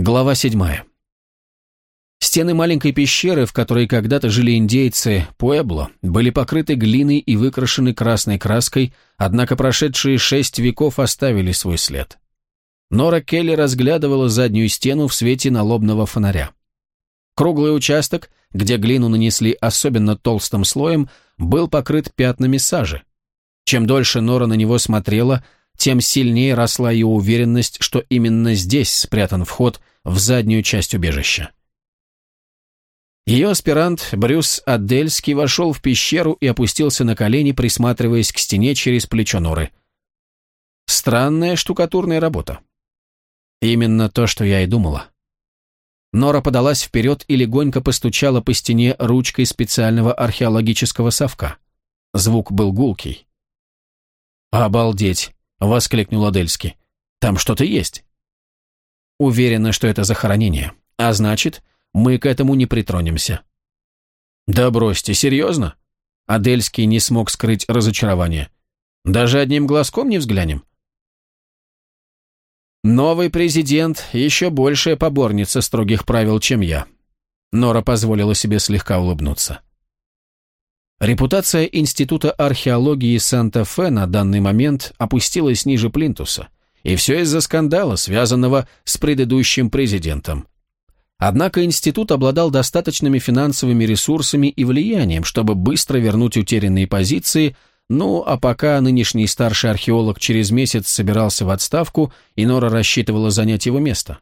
Глава седьмая. Стены маленькой пещеры, в которой когда-то жили индейцы Пуэбло, были покрыты глиной и выкрашены красной краской, однако прошедшие шесть веков оставили свой след. Нора Келли разглядывала заднюю стену в свете налобного фонаря. Круглый участок, где глину нанесли особенно толстым слоем, был покрыт пятнами сажи. Чем дольше Нора на него смотрела, тем сильнее росла ее уверенность, что именно здесь спрятан вход в заднюю часть убежища. Ее аспирант Брюс Адельский вошел в пещеру и опустился на колени, присматриваясь к стене через плечо Норы. Странная штукатурная работа. Именно то, что я и думала. Нора подалась вперед и легонько постучала по стене ручкой специального археологического совка. Звук был гулкий. «Обалдеть!» — воскликнул Адельский. «Там что-то есть». Уверена, что это захоронение. А значит, мы к этому не притронемся. Да бросьте, серьезно? Адельский не смог скрыть разочарование. Даже одним глазком не взглянем? Новый президент еще большая поборница строгих правил, чем я. Нора позволила себе слегка улыбнуться. Репутация Института археологии Санта-Фе на данный момент опустилась ниже плинтуса, и все из-за скандала, связанного с предыдущим президентом. Однако институт обладал достаточными финансовыми ресурсами и влиянием, чтобы быстро вернуть утерянные позиции, ну а пока нынешний старший археолог через месяц собирался в отставку, и Нора рассчитывала занять его место.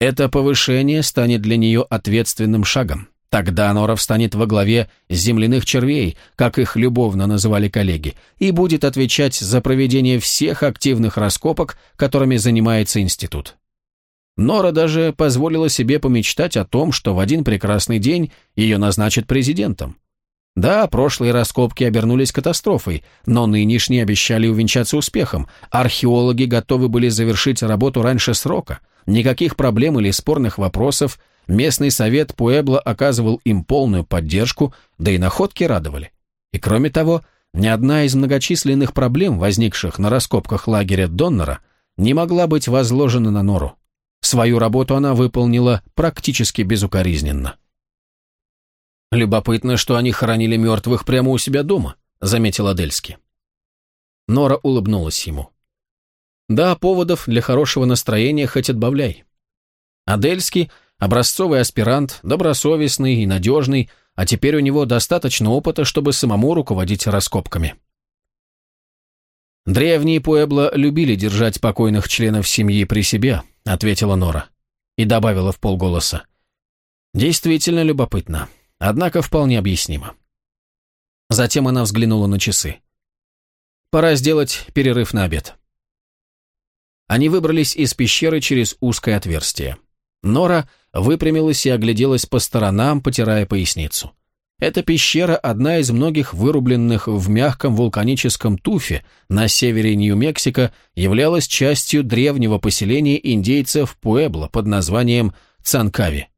Это повышение станет для нее ответственным шагом. Тогда Нора встанет во главе земляных червей, как их любовно называли коллеги, и будет отвечать за проведение всех активных раскопок, которыми занимается институт. Нора даже позволила себе помечтать о том, что в один прекрасный день ее назначат президентом. Да, прошлые раскопки обернулись катастрофой, но нынешние обещали увенчаться успехом. Археологи готовы были завершить работу раньше срока. Никаких проблем или спорных вопросов Местный совет Пуэбло оказывал им полную поддержку, да и находки радовали. И кроме того, ни одна из многочисленных проблем, возникших на раскопках лагеря Доннера, не могла быть возложена на Нору. Свою работу она выполнила практически безукоризненно. «Любопытно, что они хоронили мертвых прямо у себя дома», — заметил Адельский. Нора улыбнулась ему. «Да, поводов для хорошего настроения хоть отбавляй». Адельский Образцовый аспирант, добросовестный и надежный, а теперь у него достаточно опыта, чтобы самому руководить раскопками. «Древние Пуэбло любили держать покойных членов семьи при себе», — ответила Нора. И добавила в полголоса. «Действительно любопытно, однако вполне объяснимо». Затем она взглянула на часы. «Пора сделать перерыв на обед». Они выбрались из пещеры через узкое отверстие. Нора выпрямилась и огляделась по сторонам, потирая поясницу. Эта пещера – одна из многих вырубленных в мягком вулканическом туфе на севере Нью-Мексико, являлась частью древнего поселения индейцев Пуэбло под названием Цанкави.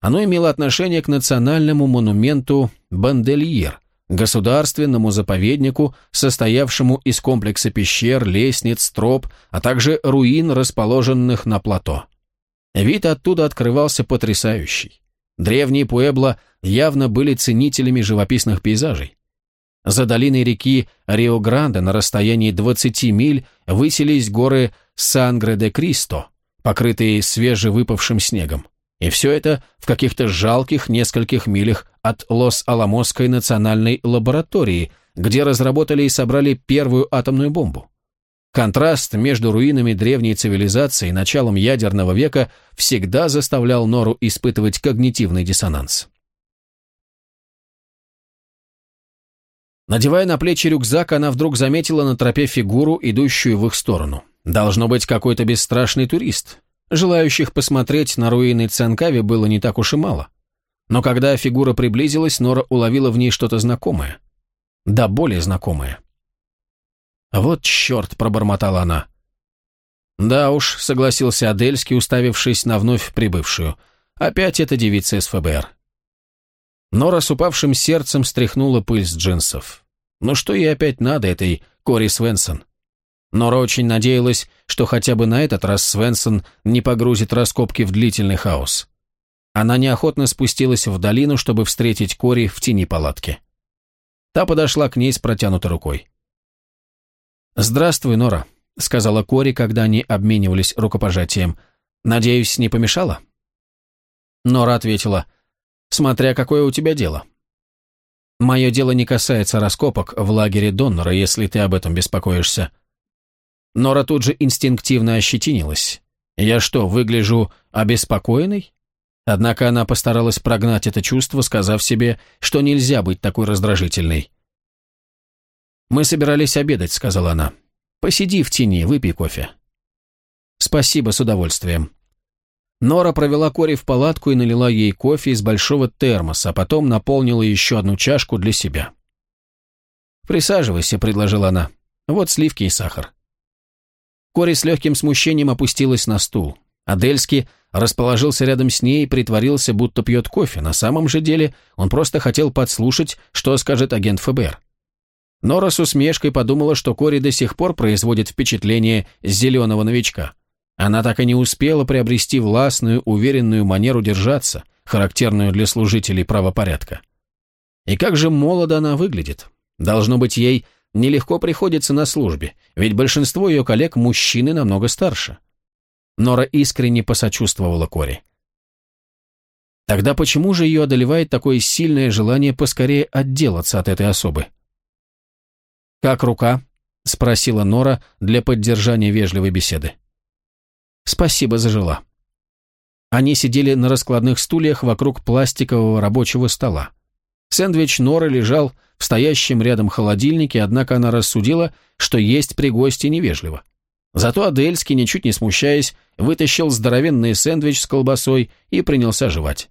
Оно имело отношение к национальному монументу Бандельер, государственному заповеднику, состоявшему из комплекса пещер, лестниц, троп, а также руин, расположенных на плато. Вид оттуда открывался потрясающий. Древние Пуэбло явно были ценителями живописных пейзажей. За долиной реки Рио-Гранде на расстоянии 20 миль высились горы Сангре-де-Кристо, покрытые свежевыпавшим снегом. И все это в каких-то жалких нескольких милях от Лос-Аламосской национальной лаборатории, где разработали и собрали первую атомную бомбу. Контраст между руинами древней цивилизации и началом ядерного века всегда заставлял Нору испытывать когнитивный диссонанс. Надевая на плечи рюкзак, она вдруг заметила на тропе фигуру, идущую в их сторону. Должно быть какой-то бесстрашный турист. Желающих посмотреть на руины Цанкави было не так уж и мало. Но когда фигура приблизилась, Нора уловила в ней что-то знакомое. Да более знакомое. «Вот черт!» — пробормотала она. «Да уж», — согласился Адельский, уставившись на вновь прибывшую. «Опять эта девица из ФБР». Нора с упавшим сердцем стряхнула пыль с джинсов. «Ну что ей опять надо, этой Кори Свенсон?» Нора очень надеялась, что хотя бы на этот раз Свенсон не погрузит раскопки в длительный хаос. Она неохотно спустилась в долину, чтобы встретить Кори в тени палатки. Та подошла к ней с протянутой рукой. «Здравствуй, Нора», — сказала Кори, когда они обменивались рукопожатием. «Надеюсь, не помешала?» Нора ответила, «Смотря какое у тебя дело». «Мое дело не касается раскопок в лагере Доннора, если ты об этом беспокоишься». Нора тут же инстинктивно ощетинилась. «Я что, выгляжу обеспокоенной?» Однако она постаралась прогнать это чувство, сказав себе, что нельзя быть такой раздражительной. «Мы собирались обедать», — сказала она. «Посиди в тени, выпей кофе». «Спасибо, с удовольствием». Нора провела Кори в палатку и налила ей кофе из большого термоса, а потом наполнила еще одну чашку для себя. «Присаживайся», — предложила она. «Вот сливки и сахар». Кори с легким смущением опустилась на стул. Адельский расположился рядом с ней и притворился, будто пьет кофе. На самом же деле он просто хотел подслушать, что скажет агент ФБР. Нора с усмешкой подумала, что Кори до сих пор производит впечатление зеленого новичка. Она так и не успела приобрести властную, уверенную манеру держаться, характерную для служителей правопорядка. И как же молодо она выглядит. Должно быть, ей нелегко приходится на службе, ведь большинство ее коллег мужчины намного старше. Нора искренне посочувствовала Кори. Тогда почему же ее одолевает такое сильное желание поскорее отделаться от этой особы? «Как рука?» – спросила Нора для поддержания вежливой беседы. «Спасибо, зажила». Они сидели на раскладных стульях вокруг пластикового рабочего стола. Сэндвич Норы лежал в стоящем рядом холодильнике, однако она рассудила, что есть при гости невежливо. Зато Адельский, ничуть не смущаясь, вытащил здоровенный сэндвич с колбасой и принялся жевать.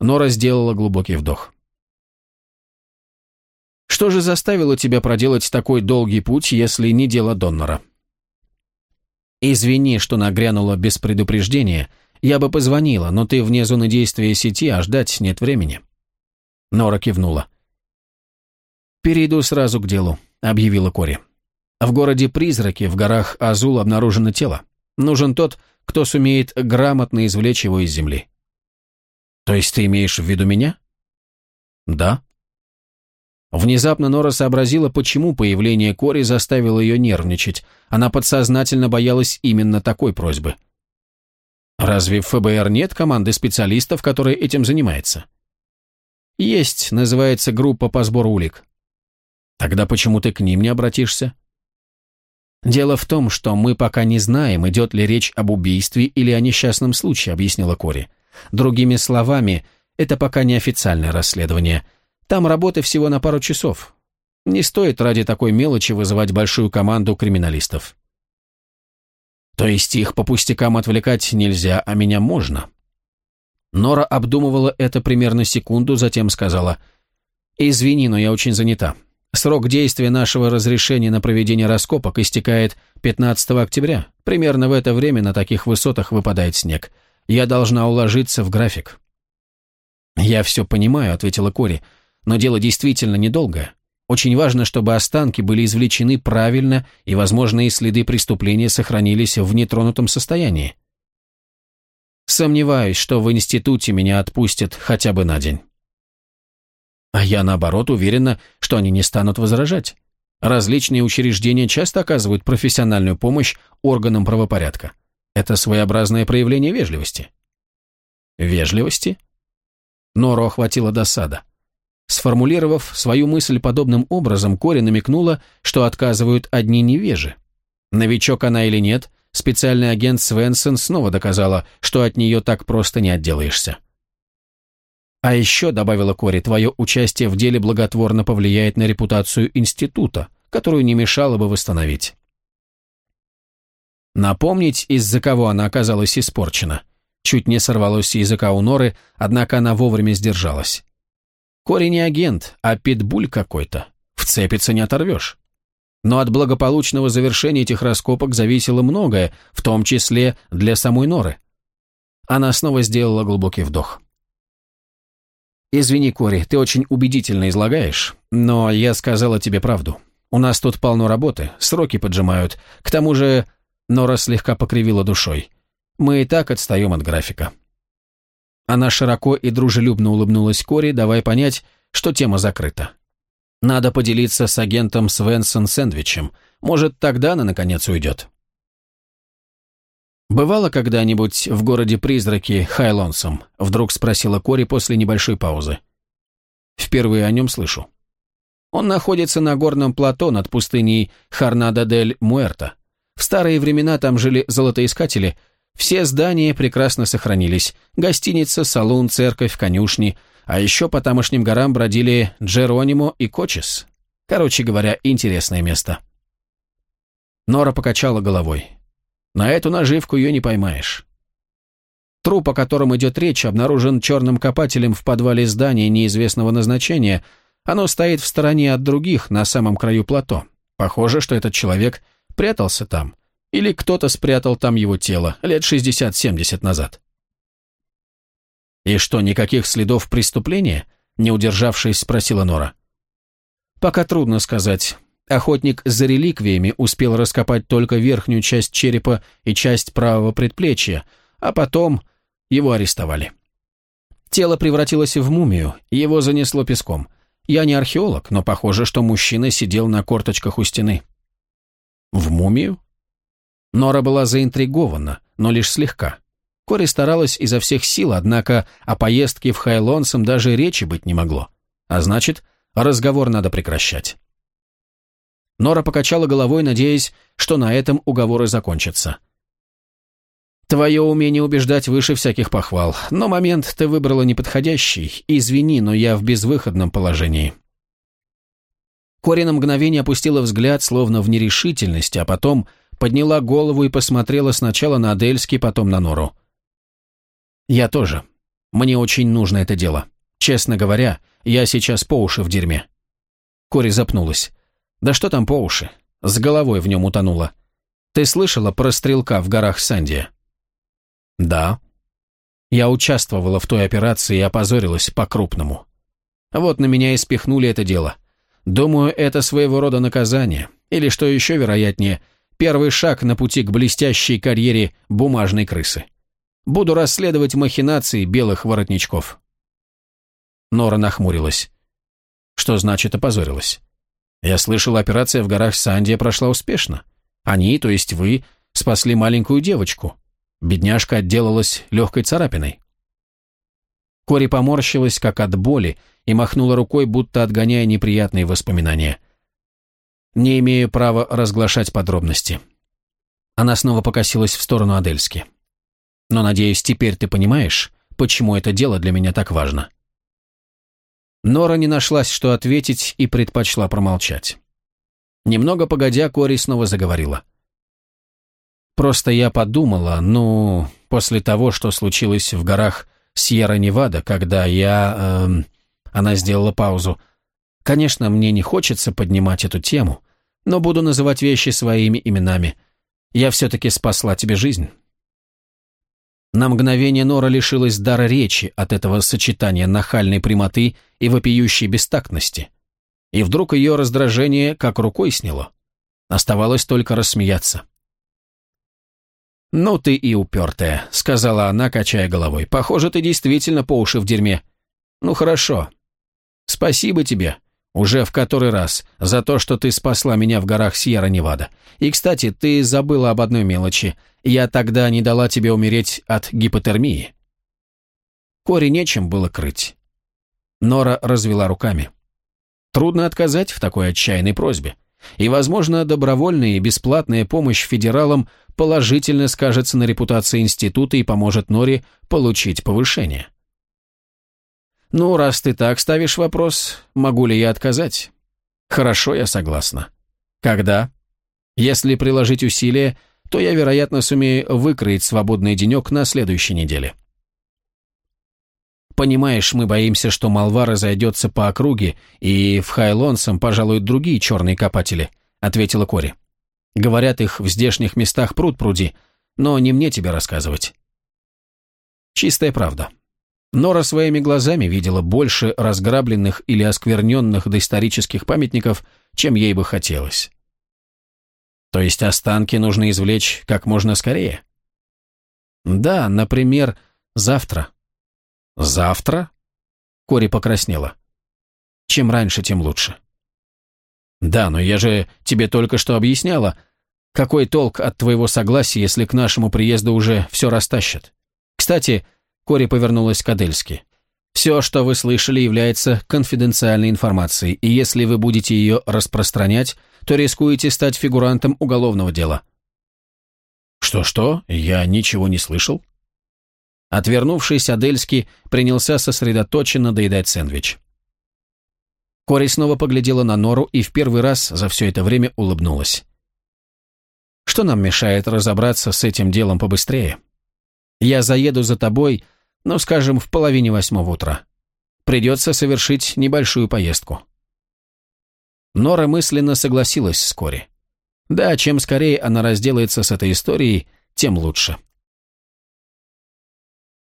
Нора сделала глубокий вдох. Что же заставило тебя проделать такой долгий путь, если не дело донора? Извини, что нагрянула без предупреждения. Я бы позвонила, но ты вне зоны действия сети, а ждать нет времени. Нора кивнула. «Перейду сразу к делу», — объявила Кори. «В городе Призраки, в горах Азул, обнаружено тело. Нужен тот, кто сумеет грамотно извлечь его из земли». «То есть ты имеешь в виду меня?» «Да», Внезапно Нора сообразила, почему появление Кори заставило ее нервничать. Она подсознательно боялась именно такой просьбы. «Разве в ФБР нет команды специалистов, которая этим занимается?» «Есть, называется группа по сбору улик». «Тогда почему ты к ним не обратишься?» «Дело в том, что мы пока не знаем, идет ли речь об убийстве или о несчастном случае», — объяснила Кори. «Другими словами, это пока не официальное расследование». Там работы всего на пару часов. Не стоит ради такой мелочи вызывать большую команду криминалистов. То есть их по пустякам отвлекать нельзя, а меня можно? Нора обдумывала это примерно секунду, затем сказала, «Извини, но я очень занята. Срок действия нашего разрешения на проведение раскопок истекает 15 октября. Примерно в это время на таких высотах выпадает снег. Я должна уложиться в график». «Я все понимаю», — ответила Кори, — но дело действительно недолгое. Очень важно, чтобы останки были извлечены правильно и возможные следы преступления сохранились в нетронутом состоянии. Сомневаюсь, что в институте меня отпустят хотя бы на день. А я, наоборот, уверена, что они не станут возражать. Различные учреждения часто оказывают профессиональную помощь органам правопорядка. Это своеобразное проявление вежливости. Вежливости? Нору охватила досада. Сформулировав свою мысль подобным образом, Кори намекнула, что отказывают одни невежи. Новичок она или нет, специальный агент Свенсон снова доказала, что от нее так просто не отделаешься. «А еще», — добавила Кори, — «твое участие в деле благотворно повлияет на репутацию института, которую не мешало бы восстановить». Напомнить, из-за кого она оказалась испорчена. Чуть не сорвалось с языка у Норы, однако она вовремя сдержалась. Кори не агент, а питбуль какой-то. Вцепиться не оторвешь. Но от благополучного завершения этих раскопок зависело многое, в том числе для самой Норы. Она снова сделала глубокий вдох. «Извини, Кори, ты очень убедительно излагаешь, но я сказала тебе правду. У нас тут полно работы, сроки поджимают. К тому же...» Нора слегка покривила душой. «Мы и так отстаем от графика». Она широко и дружелюбно улыбнулась Кори, давая понять, что тема закрыта. Надо поделиться с агентом Свенсон сэндвичем. Может, тогда она, наконец, уйдет. «Бывало когда-нибудь в городе-призраки Хайлонсом?» — вдруг спросила Кори после небольшой паузы. «Впервые о нем слышу». Он находится на горном плато над пустыней Харнада-дель-Муэрта. В старые времена там жили золотоискатели. Все здания прекрасно сохранились. Гостиница, салон, церковь, конюшни. А еще по тамошним горам бродили Джеронимо и Кочес. Короче говоря, интересное место. Нора покачала головой. На эту наживку ее не поймаешь. Труп, о котором идет речь, обнаружен черным копателем в подвале здания неизвестного назначения. Оно стоит в стороне от других, на самом краю плато. Похоже, что этот человек прятался там. Или кто-то спрятал там его тело лет 60-70 назад. «И что, никаких следов преступления?» Не удержавшись, спросила Нора. «Пока трудно сказать. Охотник за реликвиями успел раскопать только верхнюю часть черепа и часть правого предплечья, а потом его арестовали. Тело превратилось в мумию, его занесло песком. Я не археолог, но похоже, что мужчина сидел на корточках у стены. В мумию? Нора была заинтригована, но лишь слегка. Кори старалась изо всех сил, однако о поездке в Хайлонсом даже речи быть не могло. А значит, разговор надо прекращать. Нора покачала головой, надеясь, что на этом уговоры закончатся. «Твое умение убеждать выше всяких похвал, но момент ты выбрала неподходящий. Извини, но я в безвыходном положении». Кори на мгновение опустила взгляд, словно в нерешительности, а потом подняла голову и посмотрела сначала на Адельский, потом на Нору. «Я тоже. Мне очень нужно это дело. Честно говоря, я сейчас по уши в дерьме». Кори запнулась. Да что там по уши? С головой в нем утонула. Ты слышала про стрелка в горах Сандия? Да. Я участвовала в той операции и опозорилась по-крупному. Вот на меня и спихнули это дело. Думаю, это своего рода наказание. Или, что еще вероятнее, первый шаг на пути к блестящей карьере бумажной крысы. Буду расследовать махинации белых воротничков. Нора нахмурилась. Что значит опозорилась? Я слышал, операция в горах Сандия прошла успешно. Они, то есть вы, спасли маленькую девочку. Бедняжка отделалась легкой царапиной. Кори поморщилась, как от боли, и махнула рукой, будто отгоняя неприятные воспоминания. Не имею права разглашать подробности. Она снова покосилась в сторону Адельски. Но, надеюсь, теперь ты понимаешь, почему это дело для меня так важно. Нора не нашлась, что ответить, и предпочла промолчать. Немного погодя, Кори снова заговорила. «Просто я подумала, ну, после того, что случилось в горах Сьерра-Невада, когда я...» эм, Она сделала паузу. «Конечно, мне не хочется поднимать эту тему, но буду называть вещи своими именами. Я все-таки спасла тебе жизнь. На мгновение Нора лишилась дара речи от этого сочетания нахальной прямоты и вопиющей бестактности. И вдруг ее раздражение как рукой сняло. Оставалось только рассмеяться. «Ну ты и упертая», — сказала она, качая головой. «Похоже, ты действительно по уши в дерьме. Ну хорошо. Спасибо тебе, уже в который раз, за то, что ты спасла меня в горах Сьерра-Невада. И, кстати, ты забыла об одной мелочи. Я тогда не дала тебе умереть от гипотермии. Кори нечем было крыть. Нора развела руками. Трудно отказать в такой отчаянной просьбе. И, возможно, добровольная и бесплатная помощь федералам положительно скажется на репутации института и поможет Норе получить повышение. «Ну, раз ты так ставишь вопрос, могу ли я отказать?» «Хорошо, я согласна». «Когда?» «Если приложить усилия, то я, вероятно, сумею выкроить свободный денек на следующей неделе». «Понимаешь, мы боимся, что молва разойдется по округе, и в Хайлонсом пожалуй, другие черные копатели», — ответила Кори. «Говорят, их в здешних местах пруд пруди, но не мне тебе рассказывать». «Чистая правда». Нора своими глазами видела больше разграбленных или оскверненных доисторических памятников, чем ей бы хотелось. То есть останки нужно извлечь как можно скорее? Да, например, завтра. Завтра? Кори покраснела. Чем раньше, тем лучше. Да, но я же тебе только что объясняла, какой толк от твоего согласия, если к нашему приезду уже все растащат. Кстати, Кори повернулась к Адельски. Все, что вы слышали, является конфиденциальной информацией, и если вы будете ее распространять, то рискуете стать фигурантом уголовного дела. Что-что? Я ничего не слышал? Отвернувшись, Адельский принялся сосредоточенно доедать сэндвич. Кори снова поглядела на Нору и в первый раз за все это время улыбнулась. «Что нам мешает разобраться с этим делом побыстрее? Я заеду за тобой, ну, скажем, в половине восьмого утра. Придется совершить небольшую поездку». Нора мысленно согласилась с Кори. Да, чем скорее она разделается с этой историей, тем лучше.